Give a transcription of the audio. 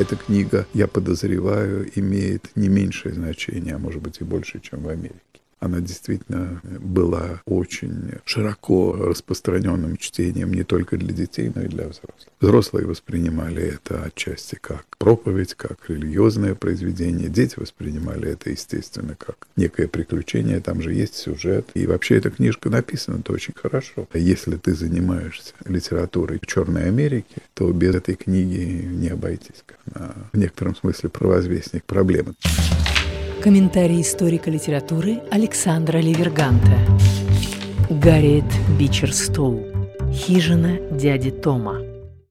эта книга, я подозреваю, имеет не меньшее значение, а может быть и больше, чем в Америке она действительно была очень широко распространенным чтением не только для детей, но и для взрослых. Взрослые воспринимали это отчасти как проповедь, как религиозное произведение. Дети воспринимали это, естественно, как некое приключение. Там же есть сюжет. И вообще эта книжка написана-то очень хорошо. Если ты занимаешься литературой Черной Америки, то без этой книги не обойтись. Она в некотором смысле провозвестник проблемы. Комментарий историка литературы Александра Ливерганта. Гарриет Бичерстоу. Хижина дяди Тома.